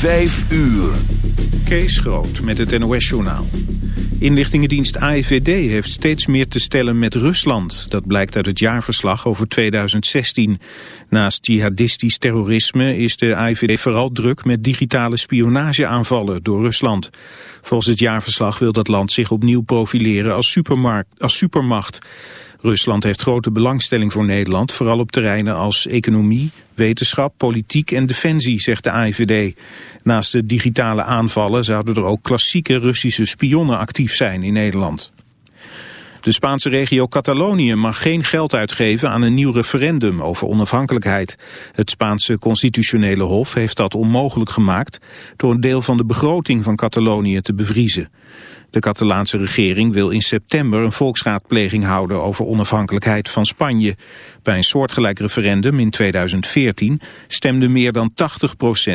Vijf uur. Kees Groot met het NOS-journaal. Inlichtingendienst AIVD heeft steeds meer te stellen met Rusland. Dat blijkt uit het jaarverslag over 2016. Naast jihadistisch terrorisme is de AIVD vooral druk met digitale spionageaanvallen door Rusland. Volgens het jaarverslag wil dat land zich opnieuw profileren als, als supermacht. Rusland heeft grote belangstelling voor Nederland, vooral op terreinen als economie, wetenschap, politiek en defensie, zegt de AIVD. Naast de digitale aanvallen zouden er ook klassieke Russische spionnen actief zijn in Nederland. De Spaanse regio Catalonië mag geen geld uitgeven aan een nieuw referendum over onafhankelijkheid. Het Spaanse constitutionele hof heeft dat onmogelijk gemaakt door een deel van de begroting van Catalonië te bevriezen. De Catalaanse regering wil in september een volksraadpleging houden over onafhankelijkheid van Spanje. Bij een soortgelijk referendum in 2014 stemde meer dan 80%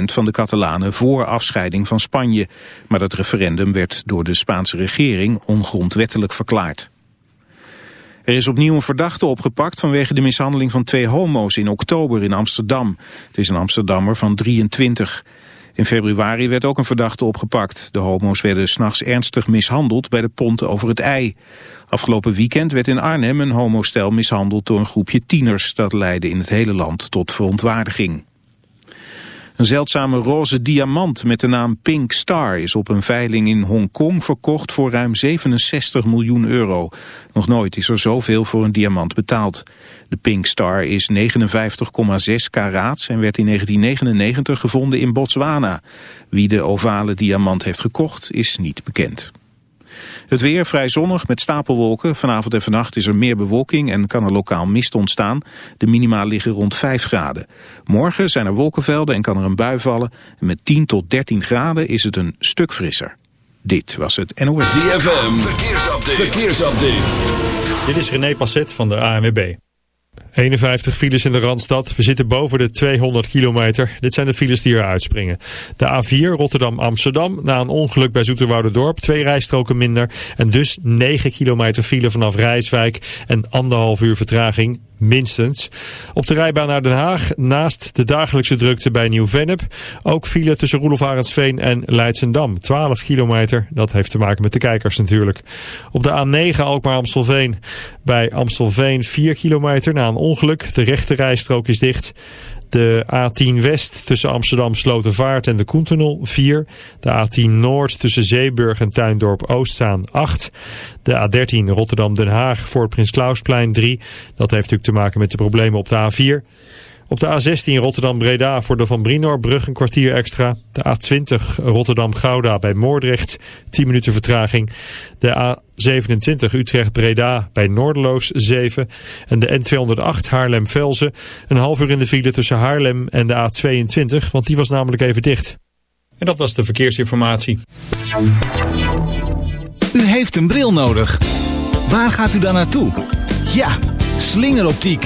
van de Catalanen voor afscheiding van Spanje. Maar dat referendum werd door de Spaanse regering ongrondwettelijk verklaard. Er is opnieuw een verdachte opgepakt vanwege de mishandeling van twee homo's in oktober in Amsterdam. Het is een Amsterdammer van 23. In februari werd ook een verdachte opgepakt. De homo's werden s'nachts ernstig mishandeld bij de pont over het ei. Afgelopen weekend werd in Arnhem een homostel mishandeld door een groepje tieners. Dat leidde in het hele land tot verontwaardiging. Een zeldzame roze diamant met de naam Pink Star is op een veiling in Hongkong verkocht voor ruim 67 miljoen euro. Nog nooit is er zoveel voor een diamant betaald. De Pink Star is 59,6 karaats en werd in 1999 gevonden in Botswana. Wie de ovale diamant heeft gekocht is niet bekend. Het weer vrij zonnig met stapelwolken. Vanavond en vannacht is er meer bewolking en kan er lokaal mist ontstaan. De minima liggen rond 5 graden. Morgen zijn er wolkenvelden en kan er een bui vallen. En met 10 tot 13 graden is het een stuk frisser. Dit was het NOS. ZFM, verkeersupdate. verkeersupdate. Dit is René Passet van de ANWB. 51 files in de Randstad. We zitten boven de 200 kilometer. Dit zijn de files die eruit springen. De A4 Rotterdam-Amsterdam. Na een ongeluk bij Zoeterwoude-dorp. Twee rijstroken minder. En dus 9 kilometer file vanaf Rijswijk. En anderhalf uur vertraging minstens. Op de rijbaan naar Den Haag, naast de dagelijkse drukte bij Nieuw-Vennep, ook file tussen Roelof Arendsveen en Leidsendam. 12 kilometer, dat heeft te maken met de kijkers natuurlijk. Op de A9 Alkmaar-Amstelveen, bij Amstelveen 4 kilometer een ongeluk. De rechte rijstrook is dicht. De A10 West tussen Amsterdam Slotervaart en de Koentunnel 4. De A10 Noord tussen Zeeburg en Tuindorp Oostzaan 8. De A13 Rotterdam Den Haag voor het Prins Klausplein 3. Dat heeft natuurlijk te maken met de problemen op de A4. Op de A16 Rotterdam-Breda voor de Van Brinoorbrug een kwartier extra. De A20 Rotterdam-Gouda bij Moordrecht 10 minuten vertraging. De A27 Utrecht-Breda bij Noorderloos 7. En de N208 Haarlem-Velzen een half uur in de file tussen Haarlem en de A22. Want die was namelijk even dicht. En dat was de verkeersinformatie. U heeft een bril nodig. Waar gaat u dan naartoe? Ja, slingeroptiek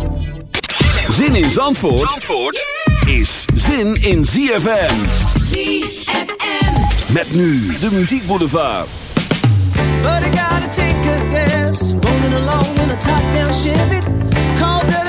Zin in Zandvoort, Zandvoort yeah! is zin in ZFM. ZFM. Met nu de Muziek Boulevard. But I gotta take a guess. Rolling along in a top-down Chevy. Cause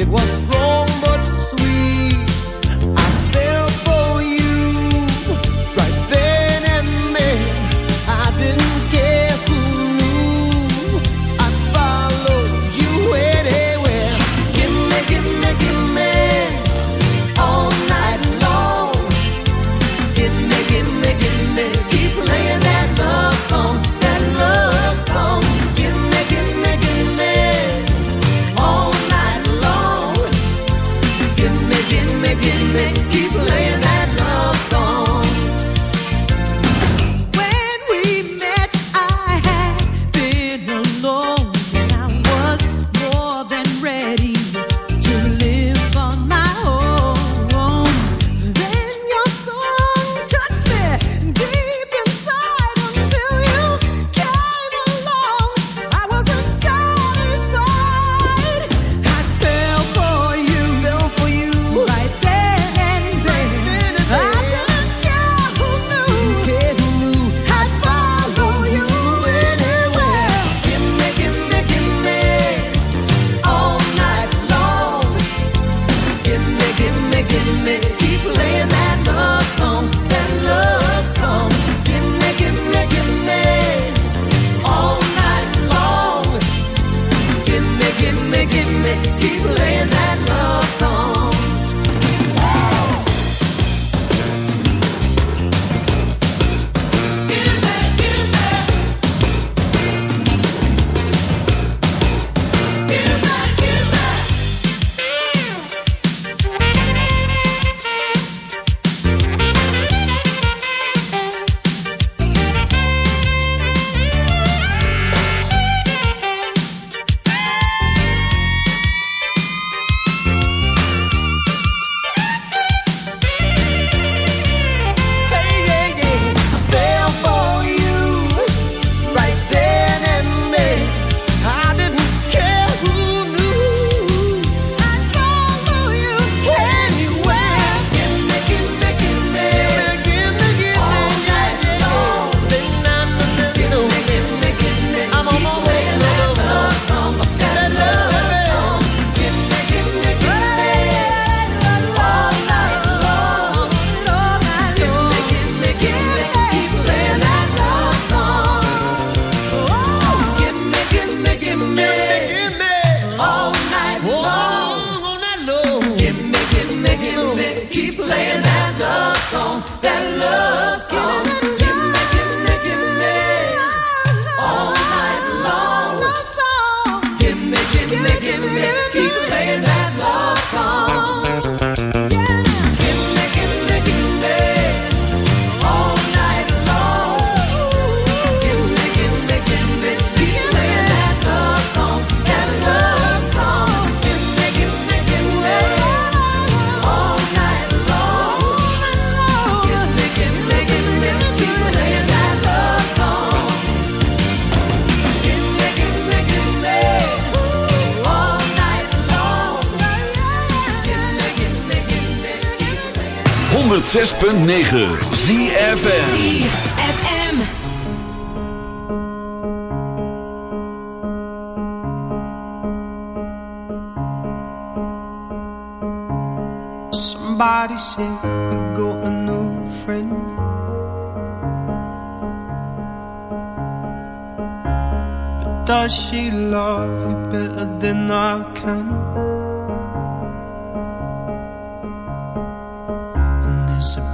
again. 106.9 ZFN Somebody said you got a new friend. But does she love you better than I can?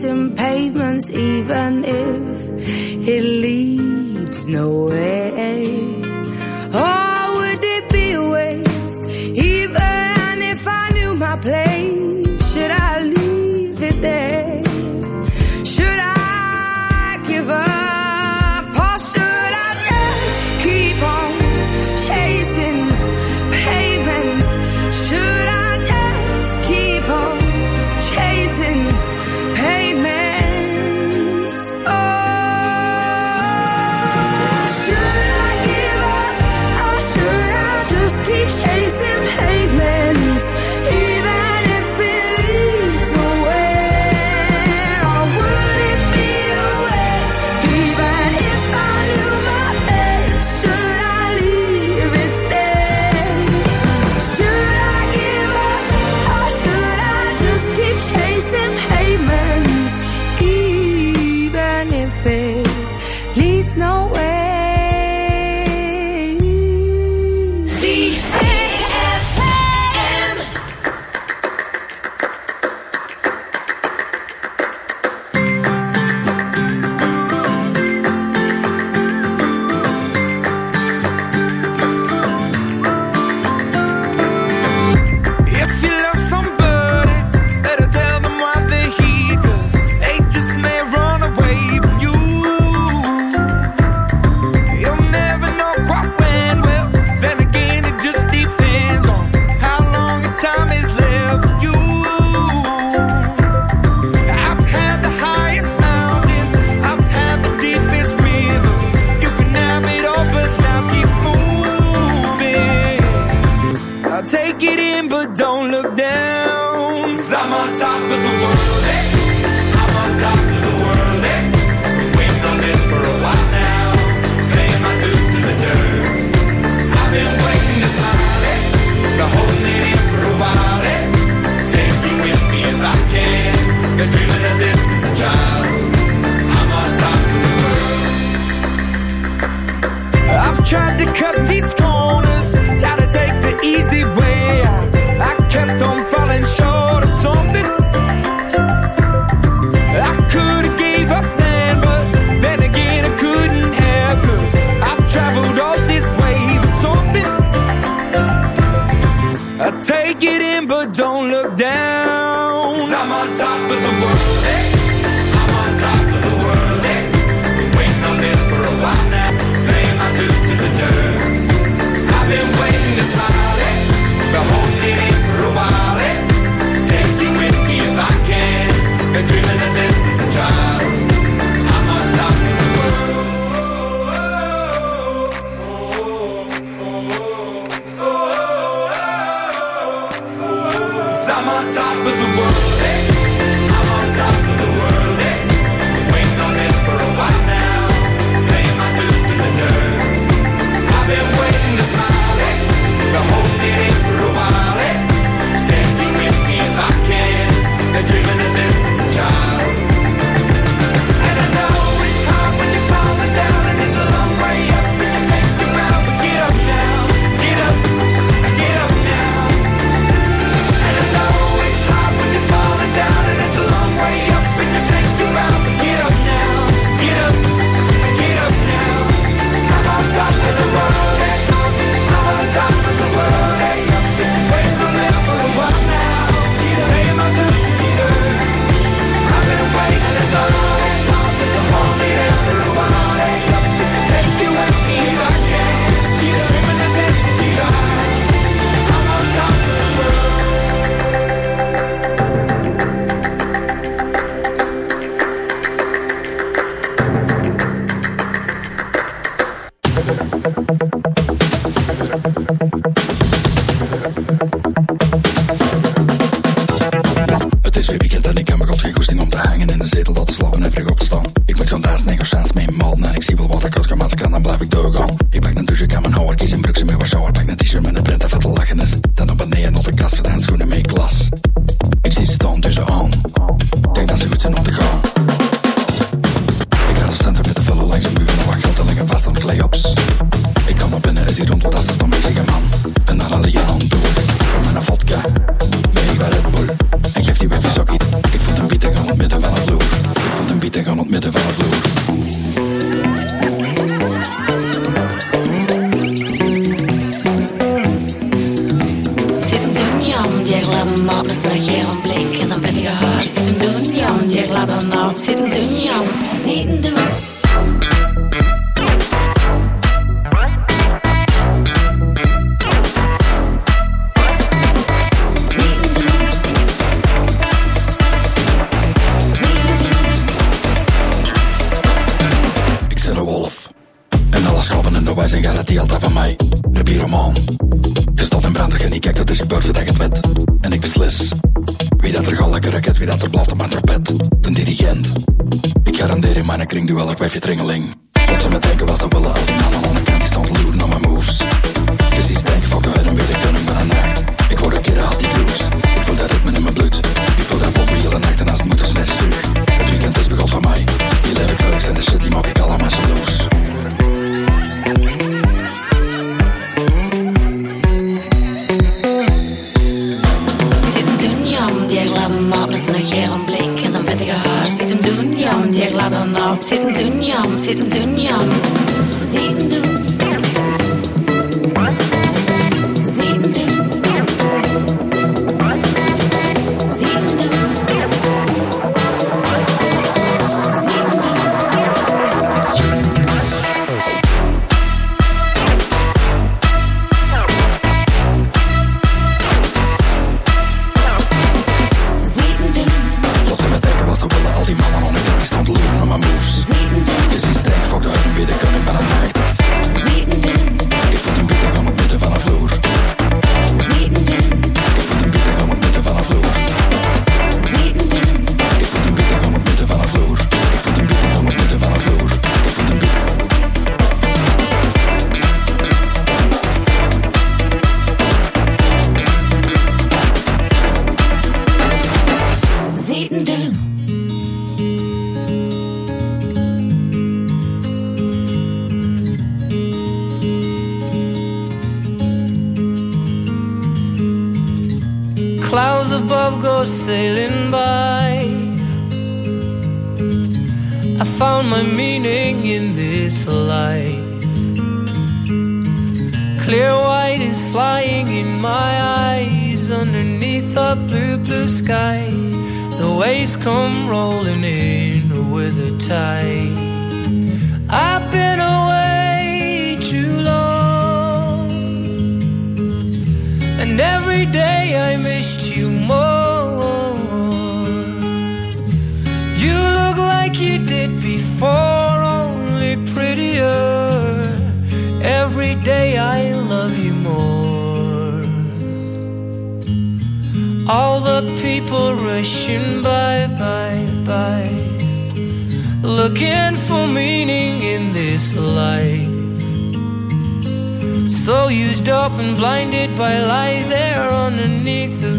Chasing pavements, even if it leads nowhere.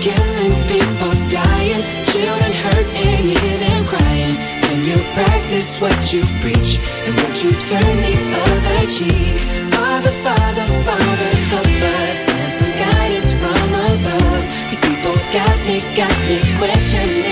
Killing, people dying, children hurt and you hear them crying. Can you practice what you preach and would you turn the other cheek? Father, Father, Father, help us and some guidance from above. These people got me, got me questioning.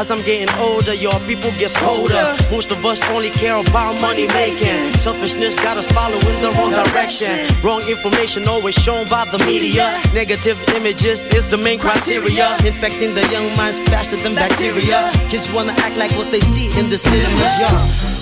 As I'm getting older, your people get older. Most of us only care about money making. Selfishness got us following the wrong direction. Wrong information always shown by the media. Negative images is the main criteria. Infecting the young minds faster than bacteria. Kids wanna act like what they see in the cinemas. Yeah.